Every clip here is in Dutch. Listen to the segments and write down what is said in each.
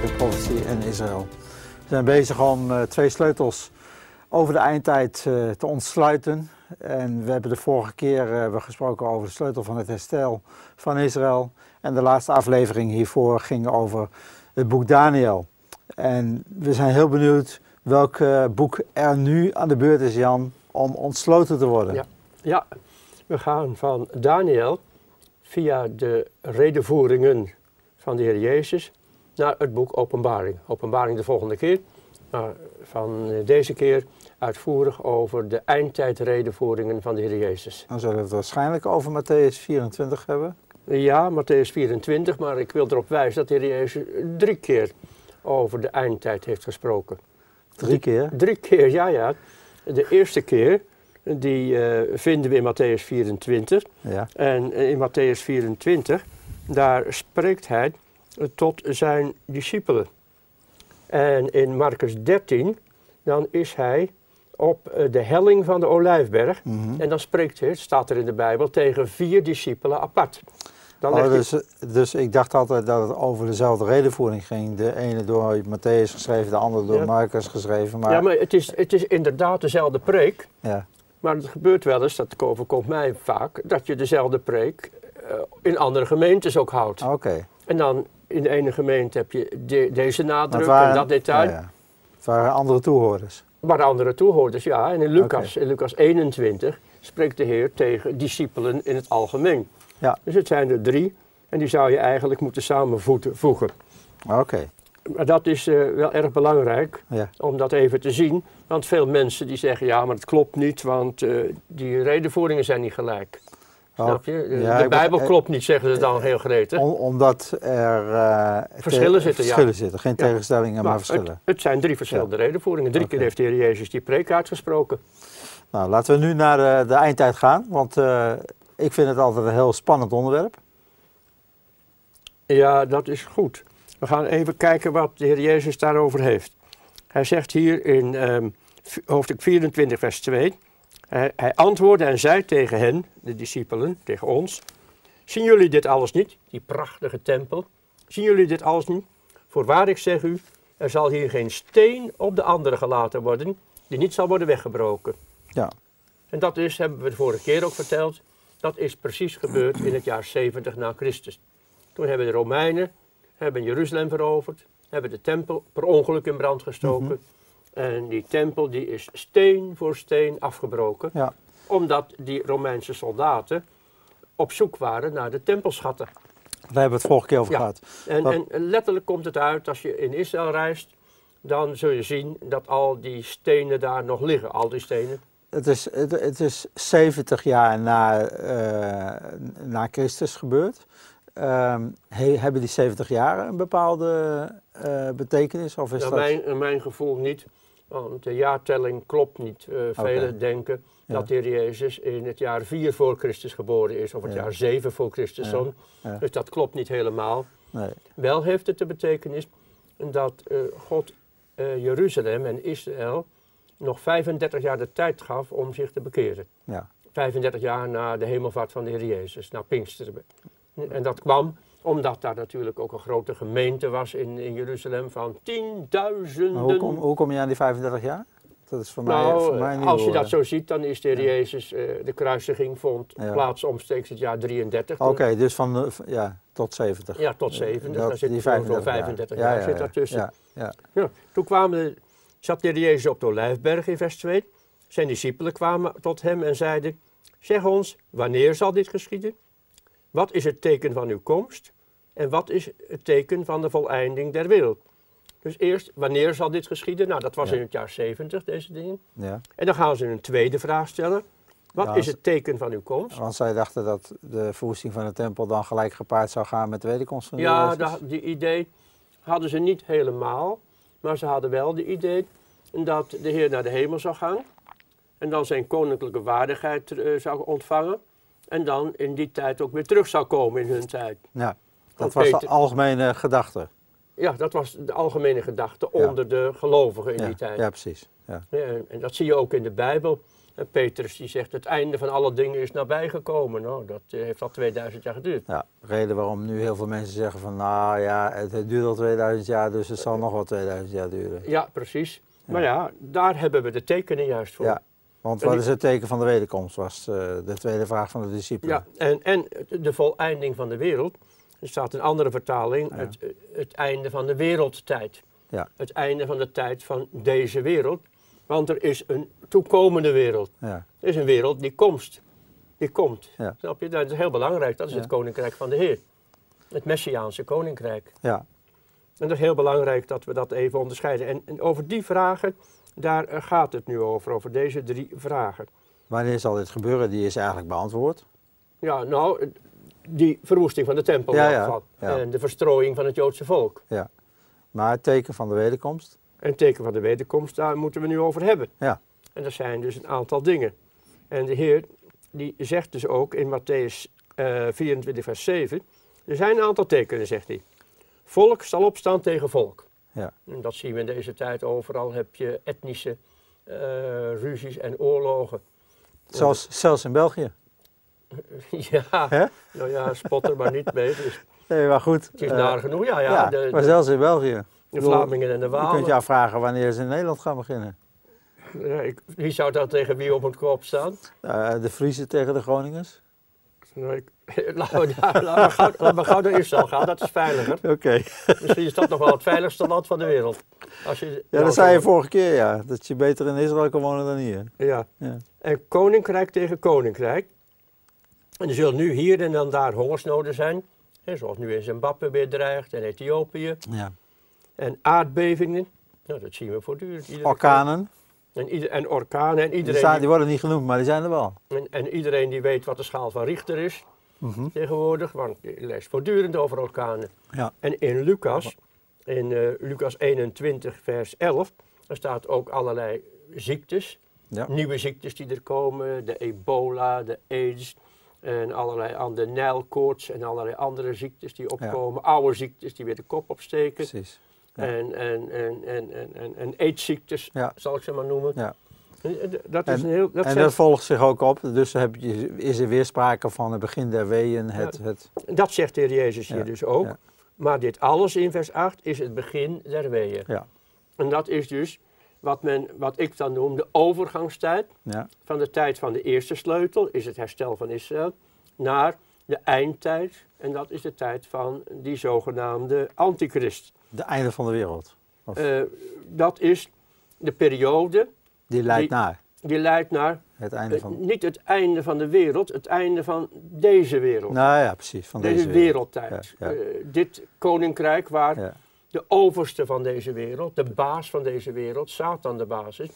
bij Eindtijd en Israël. We zijn bezig om uh, twee sleutels over de eindtijd uh, te ontsluiten. En we hebben de vorige keer uh, gesproken over de sleutel van het herstel van Israël. En de laatste aflevering hiervoor ging over het boek Daniel. En we zijn heel benieuwd welk boek er nu aan de beurt is, Jan, om ontsloten te worden. Ja, ja. we gaan van Daniel via de redenvoeringen van de Heer Jezus naar het boek Openbaring. Openbaring de volgende keer, maar van deze keer uitvoerig over de eindtijdredenvoeringen van de Heer Jezus. Dan zullen we het waarschijnlijk over Matthäus 24 hebben. Ja, Matthäus 24, maar ik wil erop wijzen dat de Heer Jezus drie keer over de eindtijd heeft gesproken. Drie keer? Drie keer, ja, ja. De eerste keer, die uh, vinden we in Matthäus 24. Ja. En in Matthäus 24, daar spreekt hij tot zijn discipelen. En in Marcus 13, dan is hij op eh, de helling van de Olijfberg. Mm -hmm. En dan spreekt hij, het staat er in de Bijbel, tegen vier discipelen apart. Dan oh, dus, dus, ik dacht altijd dat het over dezelfde redenvoering ging. De ene door Matthäus geschreven, de andere door Ja. Marcus geschreven. Maar, Ja, maar het is, het is inderdaad dezelfde preek. ja. Maar het gebeurt wel eens, dat overkomt mij vaak, dat je dezelfde preek eh, in andere gemeentes ook houdt. Oké. En dan in de ene gemeente heb je de- deze nadruk waren- en dat detail. ja, ja. Het waren andere toehoorders. Maar de andere toehoorders, ja. En in Lucas, in Lucas 21 spreekt de Heer tegen discipelen in het algemeen. Ja. Dus het zijn er drie en die zou je eigenlijk moeten samenvoegen. Oké. Maar dat is eh, wel erg belangrijk Ja. om dat even te zien. Want veel mensen die zeggen, ja, maar het klopt niet, want eh, die redenvoeringen zijn niet gelijk. Oh, Snap je? De, ja, de Bijbel begrijp- klopt niet, zeggen ze dan heel gretig. Om- omdat er eh, Verschillen te- zitten, ja. verschillen zitten. Geen Ja. tegenstellingen, maar, verschillen. het zijn drie verschillende redenvoeringen. Drie keer heeft de Heer Jezus die preek uitgesproken. Nou, laten we nu naar de, de eindtijd gaan. Want eh, ik vind het altijd een heel spannend onderwerp. Ja, dat is goed. We gaan even kijken wat de Heer Jezus daarover heeft. Hij zegt hier in v- hoofdstuk 24, vers 2. Hij, hij antwoordde en zei tegen hen, de discipelen, tegen ons. Zien jullie dit alles niet, die prachtige tempel? Zien jullie dit alles niet? Voorwaar ik zeg u, er zal hier geen steen op de andere gelaten worden, die niet zal worden weggebroken. Ja. En dat is, hebben we de vorige keer ook verteld, dat is precies gebeurd in het jaar 70 na Christus. Toen hebben de Romeinen hebben Jeruzalem veroverd, hebben de tempel per ongeluk in brand gestoken. En die tempel die is steen voor steen afgebroken, Ja. omdat die Romeinse soldaten op zoek waren naar de tempelschatten. Daar hebben we het vorige keer over Ja. gehad. En, Wat- en letterlijk komt het uit, als je in Israël reist, dan zul je zien dat al die stenen daar nog liggen, al die stenen. Het is, het, het is 70 jaar na, eh, na Christus gebeurd. Ehm, he- hebben die 70 jaar een bepaalde eh, betekenis? Of is Naar dat... mijn, mijn gevoel niet, want de jaartelling klopt niet. Eh Velen denken Ja. dat de Heer Jezus in het jaar 4 voor Christus geboren is, of het Ja. jaar 7 voor Christus. Ja. Dus dat klopt niet helemaal. Nee. Wel heeft het de betekenis dat eh, God eh, Jeruzalem en Israël nog 35 jaar de tijd gaf om zich te bekeren. Ja. 35 jaar na de hemelvaart van de Heer Jezus, na Pinksteren. En dat kwam omdat daar natuurlijk ook een grote gemeente was in, in Jeruzalem van tienduizenden. Hoe, kom, hoe kom je aan die 35 jaar? Dat is voor mij, nou, voor mij als je dat zo ziet, dan is de Heer Ja. Jezus, eh, de kruisiging vond Ja. plaats omstreeks het jaar 33. Oké, dus van ja, tot 70. Ja, tot 70. Dat- daar zit die zo'n 35 35 jaar. jaar, Ja, ja, zit ja. daartussen. Ja, ja. Ja, toen kwamen de, zat de Heer Jezus op de Olijfberg in vers 2. Zijn discipelen kwamen tot hem en zeiden, zeg ons, wanneer zal dit geschieden? Wat is het teken van uw komst? En wat is het teken van de voleinding der wereld? Dus eerst, wanneer zal dit geschieden? Nou, dat was Ja. in het jaar 70, deze dingen. ja. En dan gaan ze een tweede vraag stellen. Wat Ja, is het teken van uw komst? Want zij dachten dat de verwoesting van de tempel dan gelijk gepaard zou gaan met de wederkomst van de Ja, dat- die idee hadden ze niet helemaal. Maar ze hadden wel de idee dat de Heer naar de hemel zou gaan. En dan zijn koninklijke waardigheid eh, zou ontvangen. En dan in die tijd ook weer terug zou komen in hun tijd. Ja, dat was de algemene gedachte. Ja, dat was de algemene gedachte Ja. onder de gelovigen in Ja, die tijd. ja, precies. Ja. En, dat zie je ook in de Bijbel. En Petrus die zegt, het einde van alle dingen is nabijgekomen. Nou, dat eh, heeft al 2000 jaar geduurd. Ja, reden waarom nu heel veel mensen zeggen van nou ja, het, duurt al 2000 jaar, dus het zal nog wel 2000 jaar duren. Ja, precies. Maar ja, daar hebben we de tekenen juist voor. Ja, want wat is het teken van de wederkomst, was eh, de tweede vraag van de discipelen. Ja, en, en de voleinding van de wereld. Er staat een andere vertaling, Ja. het, het einde van de wereldtijd. Ja. Het einde van de tijd van deze wereld. Want er is een toekomende wereld. Ja, Er is een wereld die komt. Die komt. Snap je? Dat is heel belangrijk. Dat is het koninkrijk van de Heer. Het Messiaanse koninkrijk. ja, En dat is heel belangrijk dat we dat even onderscheiden. En, en over die vragen, daar eh, gaat het nu over. Over deze drie vragen. wanneer zal dit gebeuren? Die is eigenlijk beantwoord. Ja, nou, die verwoesting van de tempel Ja, ja, ja. En de verstrooiing van het Joodse volk. Ja. Maar het teken van de wederkomst? En het teken van de wederkomst, daar moeten we nu over hebben. Ja. En dat zijn dus een aantal dingen. En de Heer, die zegt dus ook in Matthäus eh 24, vers 7, er zijn een aantal tekenen, zegt hij. Volk zal opstaan tegen volk. Ja. En dat zien we in deze tijd overal, heb je etnische eh, ruzies en oorlogen. Zelfs, zelfs in België. ja, Hè? nou ja, spot er maar niet mee. Dus Nee, maar goed. het is eh, naar genoeg. Ja, ja, ja, de, maar zelfs in België. de Vlamingen en de Je kunt Walen. je afvragen wanneer ze in Nederland gaan beginnen. Ja, ik, wie zou dat tegen wie op het kop staan? Eh, de Friese tegen de Groningers. Nou, ik, laten we, daar- laten we gauw, laten we gauw naar Israël gaan, dat is veiliger. Oké. Misschien is dat nog wel het veiligste land van de wereld. Als je, Ja, dat zei je vorige keer, ja. Dat je beter in Israël kan wonen dan hier. Ja. Ja. En koninkrijk tegen koninkrijk. En er zullen nu hier en dan daar hongersnoden zijn. Hè, zoals nu in Zimbabwe weer dreigt en Ethiopië. Ja. En aardbevingen. Nou, dat zien we voortdurend. iedere Orkanen. En, ieder, en orkanen. En Die, iedereen, staan, die, die worden niet genoemd, maar die zijn er wel. en, en iedereen die weet wat de schaal van Richter is Mhm. tegenwoordig. Want je leest voortdurend over orkanen. Ja. En in Lucas, in eh, Lucas 21, vers 11, daar staat ook allerlei ziektes. Ja. Nieuwe ziektes die er komen, de ebola, de aids en allerlei andere nijlkoorts en allerlei andere ziektes die opkomen. Oude ziektes die weer de kop opsteken. Precies. ja. En, en, en, en, en, en, Ja. zal ik ze maar noemen. Ja. Dat is En- een heel... Dat en zijn- dat volgt zich ook op. Dus heb je, is er weer sprake van het begin der weeën. Het, het, Dat zegt de Heer Jezus hier dus ook. Maar dit alles in vers 8 is het begin der weeën. ja. En dat is dus wat, men, wat ik dan noem de overgangstijd Ja. van de tijd van de eerste sleutel, is het herstel van Israël, naar de eindtijd. En dat is de tijd van die zogenaamde antichrist. De einde van de wereld. Eh, dat is de periode die leidt die- naar die leidt naar het einde van... niet het einde van de wereld, het einde van deze wereld. Nou ja, precies. Van deze, deze, wereld. wereldtijd. Ja, ja. Eh, dit koninkrijk waar. De overste van deze wereld, de baas van deze wereld, Satan de baas is,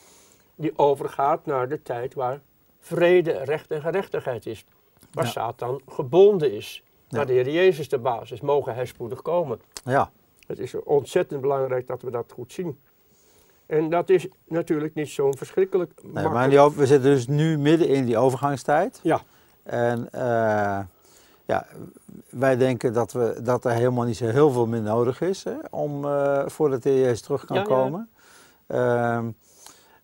die overgaat naar de tijd waar vrede, recht en gerechtigheid is. Waar Ja. Satan gebonden is. Ja. Waar de Heer Jezus de baas is, mogen hij spoedig komen. ja. Het is ontzettend belangrijk dat we dat goed zien. En dat is natuurlijk niet zo'n verschrikkelijk Nee, maar die, we zitten dus nu midden in die overgangstijd. Ja. En eh, ja, wij denken dat, we, dat er helemaal niet zo heel veel meer nodig is hè, om, eh, voordat de Jezus terug kan Ja, ja. komen. Ehm,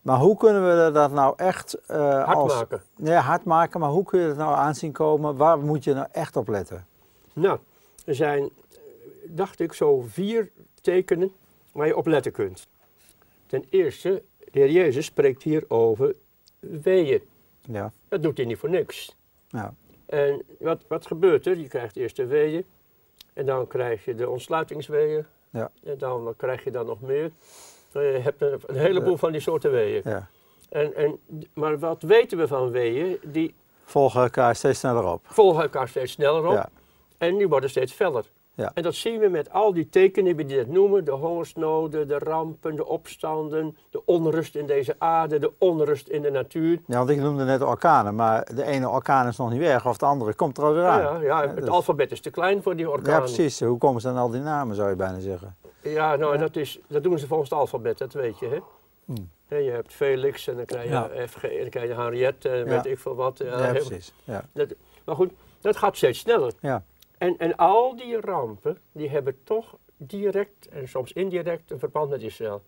maar hoe kunnen we dat nou echt eh, hard als, maken. Ja, hard maken, maar hoe kun je het nou aanzien komen? Waar moet je nou echt op letten? Nou, er zijn, eh, dacht ik, zo vier tekenen waar je op letten kunt. Ten eerste, de Heer Jezus spreekt hier over weeën. Ja, Dat doet hij niet voor niks. ja, En wat, wat gebeurt er? Je krijgt eerst de weeën. En dan krijg je de ontsluitingsweeën. Ja. En dan krijg je dan nog meer. Nou, Je hebt een, een heleboel van die soorten weeën. ja. En, en, maar wat weten we van weeën? Die Volgen elkaar steeds sneller op. volgen elkaar steeds sneller op. Ja, En die worden steeds feller. Ja. En dat zien we met al die tekenen die we net noemen. De hongersnoden, de rampen, de opstanden, de onrust in deze aarde, de onrust in de natuur. ja, want ik noemde net orkanen, maar de ene orkaan is nog niet weg of de andere komt er alweer aan. Ja, ja, het dat- alfabet is te klein voor die orkanen. Ja, precies. Hoe komen ze aan al die namen, zou je bijna zeggen. Ja, nou, Ja. Dat, is, dat doen ze volgens het alfabet, dat weet je. Hè? Hmm. Je hebt Felix en dan krijg je. FG en dan krijg je Henriette en weet ik veel wat. Ja, precies. Ja. dat, maar goed, dat gaat steeds sneller. Ja. En, en al die rampen, die hebben toch direct en soms indirect een verband met Israël.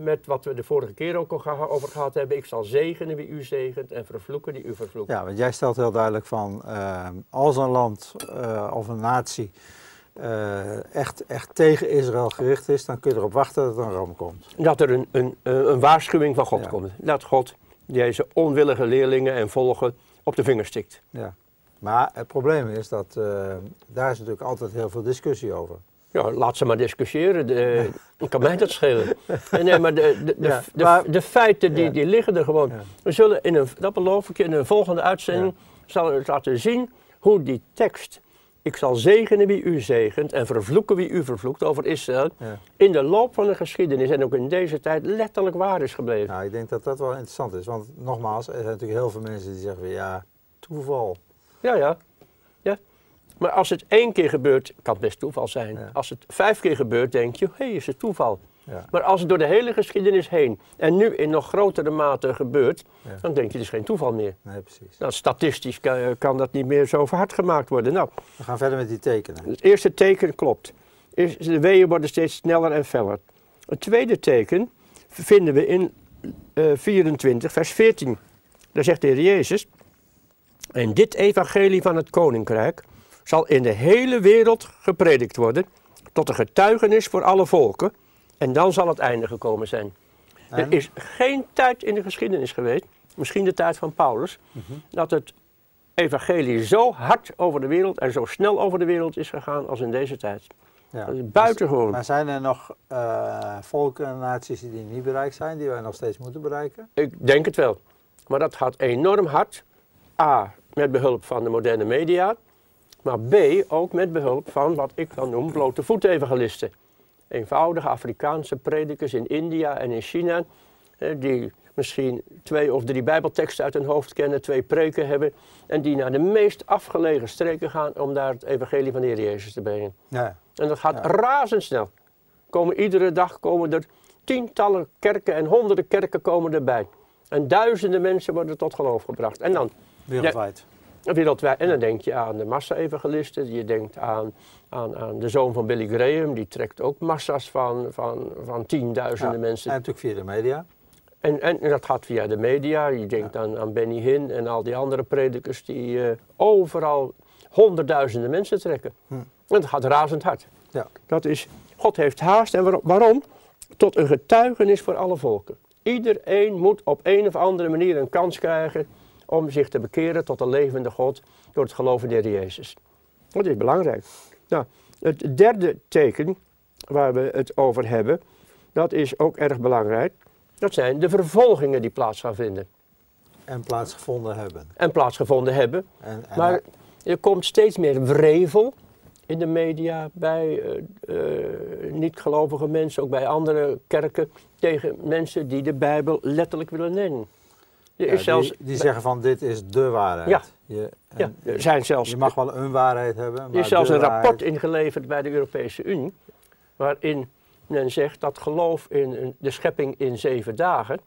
met wat we de vorige keer ook al over gehad hebben. Ik zal zegenen wie u zegent en vervloeken die u vervloekt. Ja, want jij stelt heel duidelijk van eh, als een land eh, of een natie eh, echt, echt tegen Israël gericht is, dan kun je erop wachten dat het een ramp komt. Dat er een, een, een waarschuwing van God Ja. komt. Dat God deze onwillige leerlingen en volgen op de vinger stikt. Ja. Maar het probleem is dat eh, daar is natuurlijk altijd heel veel discussie over. Ja, laat ze maar discussiëren. De, kan mij dat schelen. Nee, maar de, de, de, Ja, de, maar- de feiten die, Ja. die liggen er gewoon. Ja. We zullen in een, dat beloof ik je, in een volgende uitzending zal ik laten zien hoe die tekst. Ik zal zegenen wie u zegent en vervloeken wie u vervloekt over Israël. Ja. In de loop van de geschiedenis en ook in deze tijd letterlijk waar is gebleven. Nou, ik denk dat dat wel interessant is. Want nogmaals, er zijn natuurlijk heel veel mensen die zeggen, van, ja, toeval. Ja, ja. ja. Maar als het één keer gebeurt, kan het best toeval zijn. Ja. Als het vijf keer gebeurt, denk je, hé, hey, is het toeval. Ja. Maar als het door de hele geschiedenis heen en nu in nog grotere mate gebeurt, Ja. dan denk je, het is geen toeval meer. Nee, precies. Nou, statistisch kan, kan dat niet meer zo hard gemaakt worden. Nou, We gaan verder met die tekenen. het eerste teken klopt. De weeën worden steeds sneller en feller. Het tweede teken vinden we in eh, 24, vers 14. Daar zegt de Heer Jezus, en dit evangelie van het koninkrijk zal in de hele wereld gepredikt worden, tot een getuigenis voor alle volken. En dan zal het einde gekomen zijn. En? Er is geen tijd in de geschiedenis geweest, misschien de tijd van Paulus, dat het evangelie zo hard over de wereld en zo snel over de wereld is gegaan als in deze tijd. Ja. Dat is buitengewoon. Maar zijn er nog eh, volken en naties die niet bereikt zijn, die wij nog steeds moeten bereiken? Ik denk het wel. Maar dat gaat enorm hard. A, met behulp van de moderne media. Maar B, ook met behulp van wat ik dan noem blote voetevangelisten. Eenvoudige Afrikaanse predikers in India en in China. Die misschien twee of drie bijbelteksten uit hun hoofd kennen, twee preken hebben. En die naar de meest afgelegen streken gaan om daar het evangelie van de Heer Jezus te brengen. Ja. En dat gaat Ja. razendsnel. Komen iedere dag komen er tientallen kerken en honderden kerken komen erbij. En duizenden mensen worden tot geloof gebracht. En dan Wereldwijd. wereldwijd. En dan denk je aan de massa-evangelisten. Je denkt aan, aan, aan de zoon van Billy Graham. Die trekt ook massa's van, van, van tienduizenden Ja. mensen. En natuurlijk via de media. En, en dat gaat via de media. Je denkt aan, aan Benny Hinn en al die andere predikers die eh, overal honderdduizenden mensen trekken. Hm. En dat gaat razend hard. Ja. Dat is, God heeft haast. En waarom? Tot een getuigenis voor alle volken. Iedereen moet op een of andere manier een kans krijgen om zich te bekeren tot de levende God door het geloof in de Heer Jezus. Dat is belangrijk. Nou, het derde teken waar we het over hebben, dat is ook erg belangrijk. Dat zijn de vervolgingen die plaats gaan vinden En plaatsgevonden hebben. en plaatsgevonden hebben. En, en Maar er komt steeds meer wrevel in de media bij eh, eh, niet-gelovige mensen, ook bij andere kerken, tegen mensen die de Bijbel letterlijk willen nemen. Er is zelfs, die, die zeggen van dit is de waarheid. Ja. Je, ja, er zijn zelfs, je mag wel een waarheid hebben, maar er is zelfs een waarheid- rapport ingeleverd bij de Europese Unie, waarin men zegt dat geloof in de schepping in zeven dagen,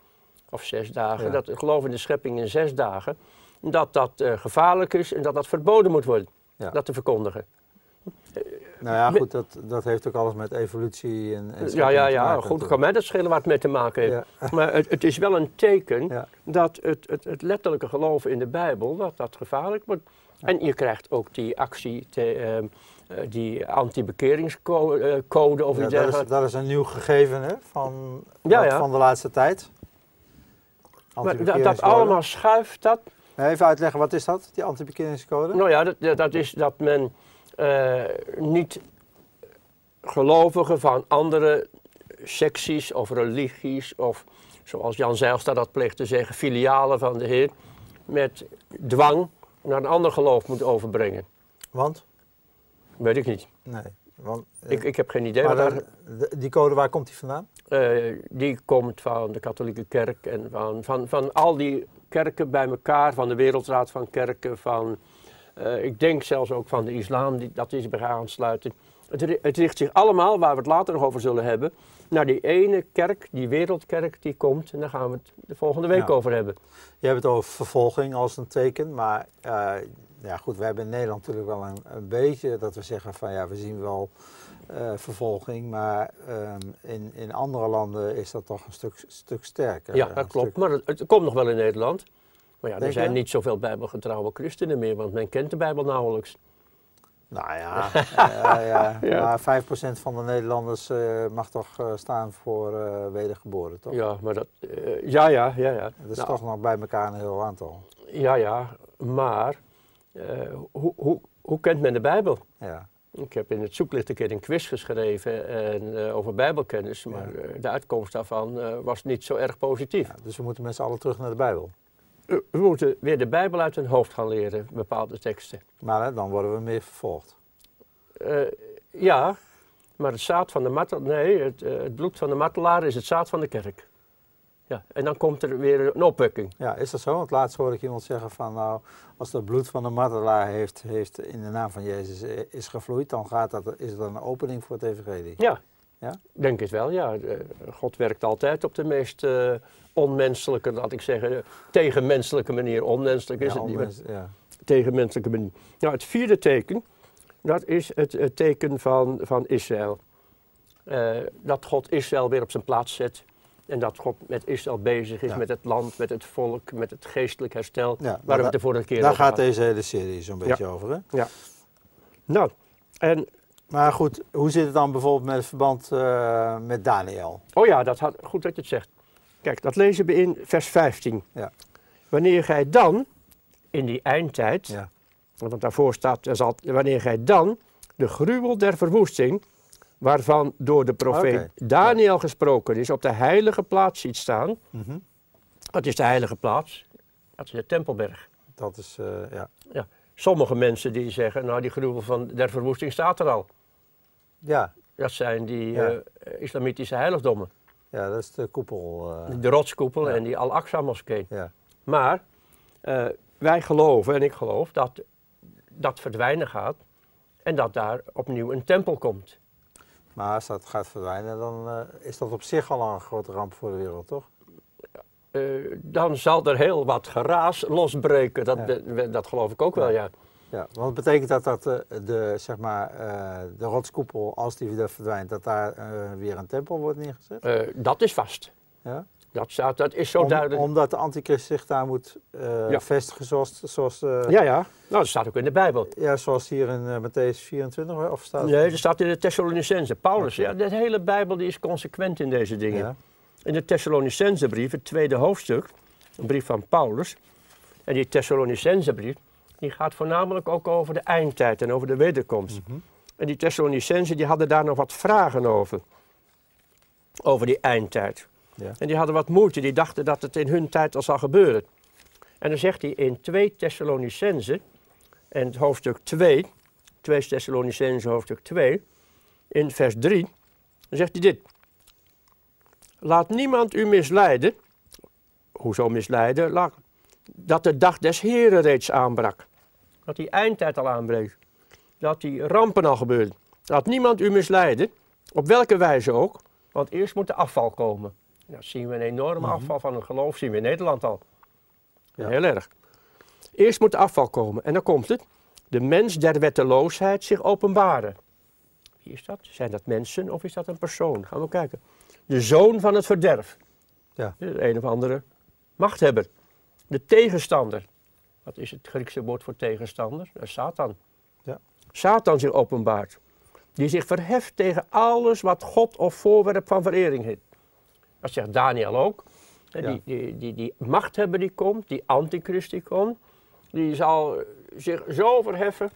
of zes dagen, Ja. dat het geloof in de schepping in zes dagen, dat dat eh, gevaarlijk is en dat dat verboden moet worden, Ja. dat te verkondigen. Nou ja, goed, dat, dat heeft ook alles met evolutie en, en Ja, ja, ja, maken goed, kan mij dat schelen waar het mee te maken heeft. Ja. Maar het, het is wel een teken Ja. dat het, het, het letterlijke geloven in de Bijbel, dat dat gevaarlijk wordt. En je krijgt ook die actie, te, ehm, eh, die anti-bekeringscode of Ja, iets dergelijks. dat is een nieuw gegeven hè, van, wat- van de laatste tijd. Maar dat, dat allemaal schuift dat. Even uitleggen, wat is dat, die antibekeringscode? Nou ja, dat, dat- is dat men eh, niet gelovigen van andere secties of religies of zoals Jan Zijlstra dat pleegt te zeggen, filialen van de Heer, met dwang naar een ander geloof moet overbrengen. Want? Weet ik niet. Nee. Want, eh, Ik, ik heb geen idee. maar de- die code, waar komt die vandaan? eh, die komt van de katholieke kerk en van, van, van al die kerken bij elkaar, van de Wereldraad van Kerken, van, eh, ik denk zelfs ook van de islam, die, dat is bij aansluiten. Het, het richt zich allemaal, waar we het later nog over zullen hebben, naar die ene kerk, die wereldkerk die komt. En daar gaan we het de volgende week Ja. over hebben. Je hebt het over vervolging als een teken, maar eh, ja, goed, we hebben in Nederland natuurlijk wel een, een beetje dat we zeggen van ja, we zien wel eh, vervolging, maar ehm, in, in andere landen is dat toch een stuk, stuk sterker. Ja, dat klopt. stuk- Maar het, het komt nog wel in Nederland. Maar ja, er zijn niet zoveel bijbelgetrouwe christenen meer, want men kent de Bijbel nauwelijks. Nou ja, ja, ja. Ja. maar 5% van de Nederlanders eh, mag toch eh, staan voor eh, wedergeboren, toch? Ja, maar dat... ja, ja, ja, ja. Dat is Nou, toch nog bij elkaar een heel aantal. Ja, ja, maar hoe, hoe, hoe kent men de Bijbel? Ja, Ik heb in het zoeklicht een keer een quiz geschreven en, over bijbelkennis, maar de uitkomst daarvan was niet zo erg positief. dus we moeten met z'n allen terug naar de Bijbel. We moeten weer de Bijbel uit hun hoofd gaan leren, bepaalde teksten. Maar hè, dan worden we meer vervolgd. Eh, ja, maar het zaad van de martelaar, nee, het, eh, het bloed van de martelaar is het zaad van de kerk. Ja, en dan komt er weer een opwekking. Ja, is dat zo? Want laatst hoorde ik iemand zeggen van nou, als het bloed van de martelaar heeft, heeft in de naam van Jezus eh, is gevloeid, dan gaat dat, is er een opening voor het evangelie. Ja, Ja? denk het wel, ja. Eh, God werkt altijd op de meest eh, onmenselijke, laat ik zeggen, tegenmenselijke manier. Onmenselijk is Ja, het niet, ja. tegenmenselijke manier. Nou, het vierde teken, dat is het, het teken van, van Israël. Eh, dat God Israël weer op zijn plaats zet. En dat God met Israël bezig is, Ja. met het land, met het volk, met het geestelijk herstel. Ja, waar we daar- het de vorige keer Daar over gaat deze hele serie zo'n beetje over. Hè? Nou, en, Maar goed, hoe zit het dan bijvoorbeeld met het verband eh, met Daniel? oh ja, dat had, goed dat je het zegt. Kijk, dat lezen we in vers 15. Ja. Wanneer gij dan, in die eindtijd, Ja. want daarvoor staat, er zal, wanneer gij dan de gruwel der verwoesting, waarvan door de profeet Daniel gesproken is, op de heilige plaats ziet staan. Mhm. Wat is de heilige plaats? Dat is de Tempelberg. Dat is, eh, ja. Sommige mensen die zeggen, nou die gruwel van der verwoesting staat er al. Ja, Dat zijn die Ja. eh, islamitische heiligdommen. ja, dat is de koepel. eh, De rotskoepel Ja. en die Al-Aqsa-moskee. ja. Maar eh, wij geloven, en ik geloof, dat dat verdwijnen gaat en dat daar opnieuw een tempel komt. Maar als dat gaat verdwijnen, dan is dat op zich al een grote ramp voor de wereld, toch? Dan zal er heel wat geraas losbreken. Dat, dat geloof ik ook wel, ja. Ja, want betekent dat dat eh, de, zeg maar, eh, de rotskoepel, als die weer verdwijnt, dat daar eh, weer een tempel wordt neergezet? Dat is vast. Ja? Dat, staat, dat is zo Om- duidelijk. Omdat de antichrist zich daar moet Ja. vestigen, zoals, zoals, Ja, ja. Nou, dat staat ook in de Bijbel. ja, zoals hier in eh, Matthäus 24, of staat Nee, dat staat in de Thessalonicense. Paulus, ja, de hele Bijbel die is consequent in deze dingen. Ja. In de Thessalonicense brief, het tweede hoofdstuk, een brief van Paulus. En die Thessalonicense brief, die gaat voornamelijk ook over de eindtijd en over de wederkomst. Mhm. En die Thessalonicense die hadden daar nog wat vragen over. Over die eindtijd. Ja. En die hadden wat moeite, die dachten dat het in hun tijd al zou gebeuren. En dan zegt hij in 2 Thessalonicense, en het hoofdstuk 2, 2 Thessalonicense hoofdstuk 2, in vers 3, dan zegt hij dit. Laat niemand u misleiden. Hoezo misleiden? Dat de dag des Heren reeds aanbrak. Dat die eindtijd al aanbreekt. Dat die rampen al gebeuren. Laat niemand u misleiden. Op welke wijze ook. Want eerst moet de afval komen. Nou, zien we een enorme Mhm. afval van het geloof. Zien we in Nederland al. Ja. Heel erg. Eerst moet de afval komen. En dan komt het. De mens der wetteloosheid zich openbaren. Wie is dat? Zijn dat mensen of is dat een persoon? Gaan we kijken. De zoon van het verderf. Ja. De een of andere machthebber. De tegenstander. Wat is het Griekse woord voor tegenstander? Dat is Satan. Ja. Satan zich openbaart. Die zich verheft tegen alles wat God of voorwerp van verering heeft. Dat zegt Daniel ook. Ja. Die, die, die, die machthebber die komt, die antichrist die komt, die zal zich zo verheffen.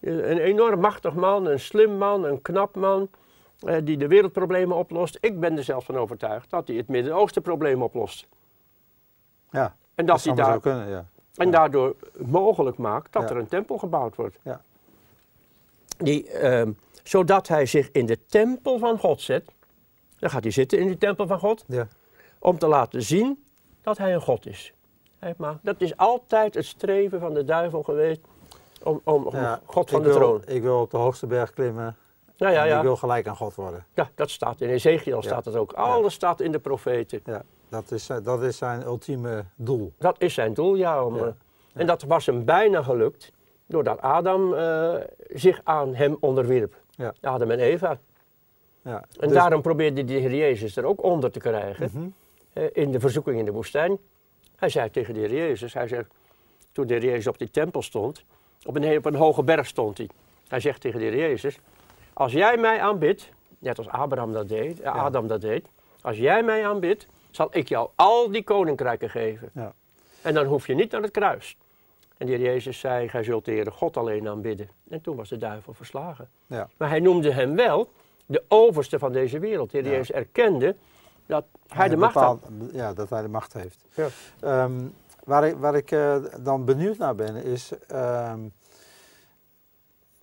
Een enorm machtig man, een slim man, een knap man, eh, die de wereldproblemen oplost. Ik ben er zelfs van overtuigd dat hij het Midden-Oosten probleem oplost. Ja, En, dat dat zou hij daar, kunnen, ja. En daardoor mogelijk maakt dat er een tempel gebouwd wordt. Ja. Die, ehm, zodat hij zich in de tempel van God zet. Dan gaat hij zitten in die tempel van God. ja. om te laten zien dat hij een God is. Maar dat is altijd het streven van de duivel geweest om, om, om Ja, God van de wil, troon. Ik wil op de hoogste berg klimmen Ja, ja, en ja. ik wil gelijk aan God worden. ja, dat staat in Ezekiel, staat het ook. Alles staat in de profeten. Ja, dat is, eh, dat is zijn ultieme doel. Dat is zijn doel, ja. Om, Ja. eh, En dat was hem bijna gelukt. Doordat Adam eh, zich aan hem onderwierp. Ja. Adam en Eva. Ja. En Dus- daarom probeerde de Heer Jezus er ook onder te krijgen. Mhm. in de verzoeking in de woestijn. Hij zei tegen de Heer Jezus, hij zegt, toen de Heer Jezus op die tempel stond, op een, op een hoge berg stond hij. Hij zegt tegen de Heer Jezus, als jij mij aanbidt, net als Abraham dat deed, Adam dat deed, als jij mij aanbidt, zal ik jou al die koninkrijken geven. Ja. En dan hoef je niet naar het kruis. En de Heer Jezus zei, gij zult de Heere God alleen aanbidden. En toen was de duivel verslagen. Ja. Maar hij noemde hem wel de overste van deze wereld. De Heer Ja. Jezus erkende dat hij de macht had. Ja, dat hij de macht heeft. Ja. Ehm, waar ik, waar ik eh, dan benieuwd naar ben, is ehm,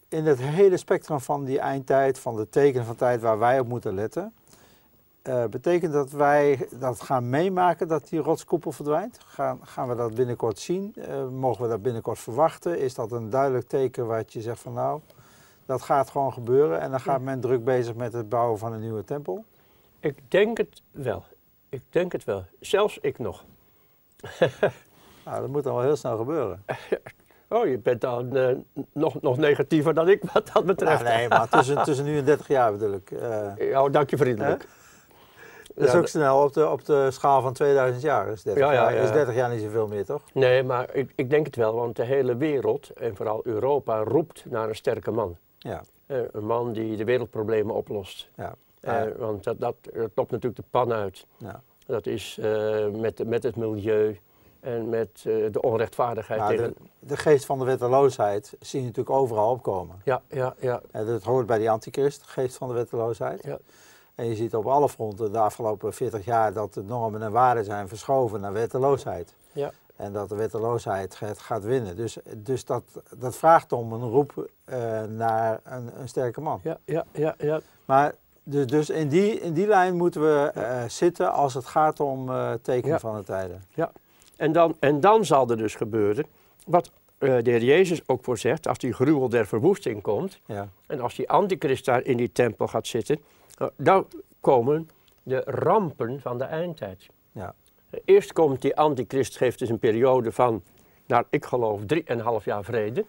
in het hele spectrum van die eindtijd, van de tekenen van tijd waar wij op moeten letten, eh, betekent dat wij dat gaan meemaken dat die rotskoepel verdwijnt? Gaan, gaan we dat binnenkort zien? Eh, mogen we dat binnenkort verwachten? Is dat een duidelijk teken wat je zegt van nou, dat gaat gewoon gebeuren en dan gaat men druk bezig met het bouwen van een nieuwe tempel? Ik denk het wel. Ik denk het wel. Zelfs ik nog. Nou, dat moet dan wel heel snel gebeuren. Oh, je bent dan eh, nog, nog negatiever dan ik wat dat betreft. Ja, nee, maar tussen, tussen nu en 30 jaar bedoel ik. Ja, dank je vriendelijk. Dat is Ja, ook snel op de, op de schaal van 2000 jaar. Is 30, Ja, ja, jaar, ja. is 30 jaar niet zoveel meer, toch? Nee, maar ik, ik denk het wel, want de hele wereld, en vooral Europa, roept naar een sterke man. Ja, Eh, een man die de wereldproblemen oplost. ja. Eh, want dat, dat, dat loopt natuurlijk de pan uit. ja. Dat is eh, met, met het milieu en met de onrechtvaardigheid Maar tegen... de, de geest van de wetteloosheid zie je natuurlijk overal opkomen. Ja, ja, ja. En dat hoort bij die antichrist, de geest van de wetteloosheid. Ja. En je ziet op alle fronten de afgelopen 40 jaar dat de normen en waarden zijn verschoven naar wetteloosheid. Ja. En dat de wetteloosheid gaat, gaat winnen. Dus, dus dat, dat vraagt om een roep eh, naar een, een sterke man. Ja, ja, ja, ja. Maar dus, dus in, die, in die lijn moeten we eh, zitten als het gaat om eh tekenen Ja. van de tijden. En dan, en dan zal er dus gebeuren wat de Heer Jezus ook voorzegt, als die gruwel der verwoesting komt Ja, en als die antichrist daar in die tempel gaat zitten, dan komen de rampen van de eindtijd. ja, Eerst komt die antichrist, geeft dus een periode van, naar ik geloof, drieënhalf jaar vrede.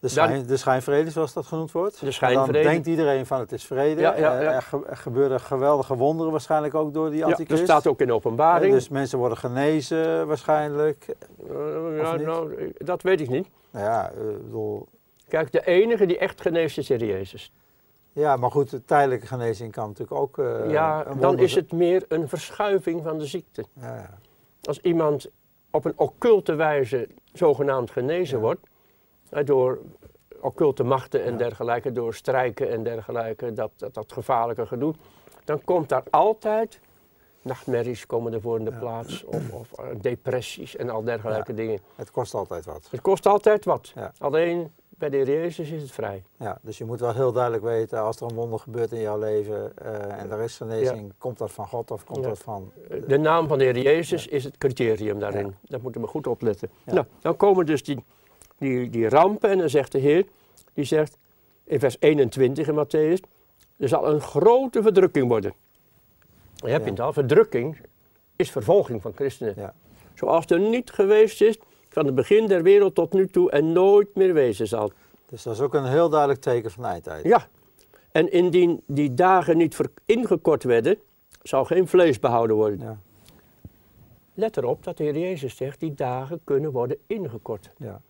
de, schijn, de schijnvrede zoals dat genoemd wordt. De En schijnvrede. Dan denkt iedereen van het is vrede. Ja, ja, Eh, ja. Er, ge- er gebeuren geweldige wonderen waarschijnlijk ook door die Ja, antichrist. dat staat ook in de Eh, openbaring. dus mensen worden genezen waarschijnlijk. Eh, nou, eh, dat weet ik niet. Nou ja, eh, bedoel, Kijk, de enige die echt geneest is Heer Jezus. Ja, maar goed, de tijdelijke genezing kan natuurlijk ook eh, ja, dan is het meer een verschuiving van de ziekte. Ja, ja. Als iemand op een occulte wijze zogenaamd genezen Ja. wordt, door occulte machten en dergelijke, door strijken en dergelijke, dat, dat, dat gevaarlijke gedoe, dan komt daar altijd nachtmerries komen ervoor in de Ja. plaats, of, of eh, depressies en al dergelijke dingen. Het kost altijd wat. Het kost altijd wat. Ja. Alleen bij de Heer Jezus is het vrij. Ja, dus je moet wel heel duidelijk weten, als er een wonder gebeurt in jouw leven eh, en er is genezing, komt dat van God of komt Ja. dat van... De naam van de Heer Jezus is het criterium daarin. Ja. Dat moeten we goed opletten. Ja. Nou, dan komen dus die, die, die rampen en dan zegt de Heer, die zegt in vers 21 in Matthäus, er zal een grote verdrukking worden. Dan heb je Ja. het al, verdrukking is vervolging van christenen. Ja. Zoals er niet geweest is van het begin der wereld tot nu toe en nooit meer wezen zal. Dus dat is ook een heel duidelijk teken van eindtijd. Ja, en indien die dagen niet ingekort werden, zal geen vlees behouden worden. Ja, Let erop dat de Heer Jezus zegt, die dagen kunnen worden ingekort. ja.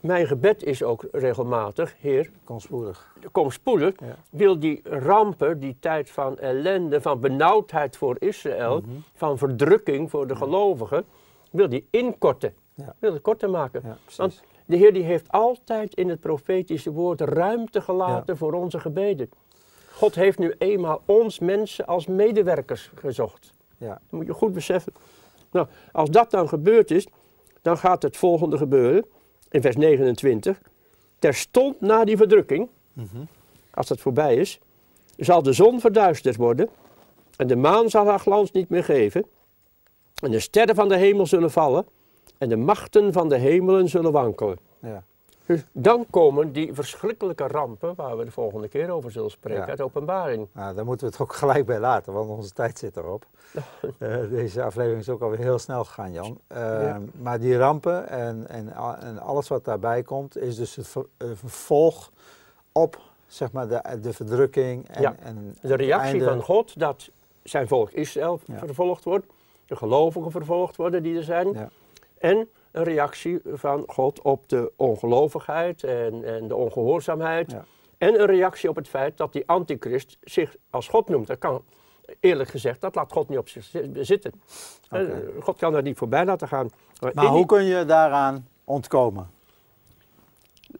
Mijn gebed is ook regelmatig, Heer, kom spoedig. kom spoedig. Ja. Wil die rampen, die tijd van ellende, van benauwdheid voor Israël, Mhm. van verdrukking voor de gelovigen, wil die inkorten. Wil het korter maken. Want de Heer die heeft altijd in het profetische woord ruimte gelaten voor onze gebeden. God heeft nu eenmaal ons mensen als medewerkers gezocht. Ja. Dat moet je goed beseffen. Nou, als dat dan gebeurd is, dan gaat het volgende gebeuren. In vers 29. Terstond na die verdrukking, Mhm. als dat voorbij is, zal de zon verduisterd worden. En de maan zal haar glans niet meer geven. En de sterren van de hemel zullen vallen. En de machten van de hemelen zullen wankelen. ja. Dus dan komen die verschrikkelijke rampen waar we de volgende keer over zullen spreken Ja. uit openbaring. Nou, daar moeten we het ook gelijk bij laten, want onze tijd zit erop. Eh, deze aflevering is ook alweer heel snel gegaan, Jan. Eh, Ja. Maar die rampen en, en, en alles wat daarbij komt, is dus het ver- een vervolg op zeg maar, de, de verdrukking en, Ja. en De reactie einde- van God dat zijn volk Israël vervolgd wordt, de gelovigen vervolgd worden die er zijn. En een reactie van God op de ongelovigheid en, en de ongehoorzaamheid. Ja. En een reactie op het feit dat die antichrist zich als God noemt. Dat kan, eerlijk gezegd, dat laat God niet op zich zi- zitten. Eh, God kan daar niet voorbij laten gaan. Maar hoe die- kun je daaraan ontkomen?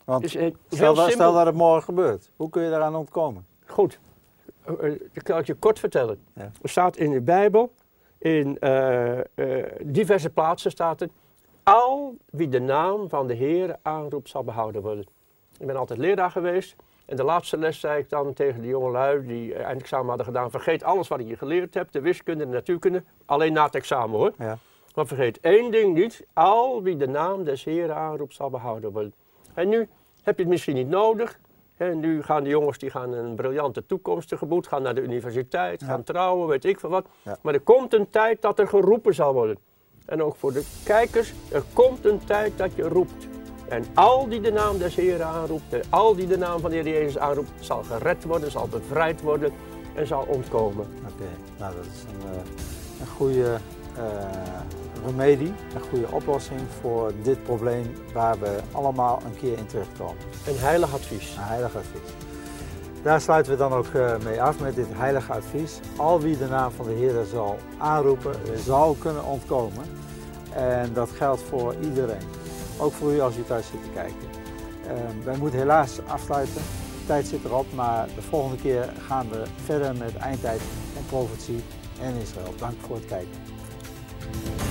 Want is, eh, heel stel, dat, stel dat het morgen gebeurt, hoe kun je daaraan ontkomen? Goed, Eh, dat kan ik je kort vertellen. Ja. Er staat in de Bijbel, in diverse plaatsen staat het, al wie de naam van de Heer aanroept zal behouden worden. Ik ben altijd leraar geweest en de laatste les zei ik dan tegen de jongelui die eindexamen hadden gedaan, vergeet alles wat je geleerd hebt, de wiskunde, de natuurkunde, alleen na het examen hoor. Ja. Maar vergeet één ding niet, al wie de naam des Heeren aanroept zal behouden worden. En nu heb je het misschien niet nodig. En nu gaan de jongens die gaan een briljante toekomst tegemoet, gaan naar de universiteit, Ja. gaan trouwen, weet ik veel wat. Ja. Maar er komt een tijd dat er geroepen zal worden. En ook voor de kijkers, er komt een tijd dat je roept. En al die de naam des Heeren aanroept, en al die de naam van de Heer Jezus aanroept, zal gered worden, zal bevrijd worden en zal ontkomen. Oké, nou dat is een, eh, een goede eh, remedie, een goede oplossing voor dit probleem waar we allemaal een keer in terechtkomen. Een heilig advies. Een heilig advies. Daar sluiten we dan ook eh, mee af met dit heilige advies. Al wie de naam van de Heer zal aanroepen, zal kunnen ontkomen. En dat geldt voor iedereen. Ook voor u als u thuis zit te kijken. Eh, wij moeten helaas afsluiten. De tijd zit erop, maar de volgende keer gaan we verder met eindtijd en profetie en Israël. Dank voor het kijken.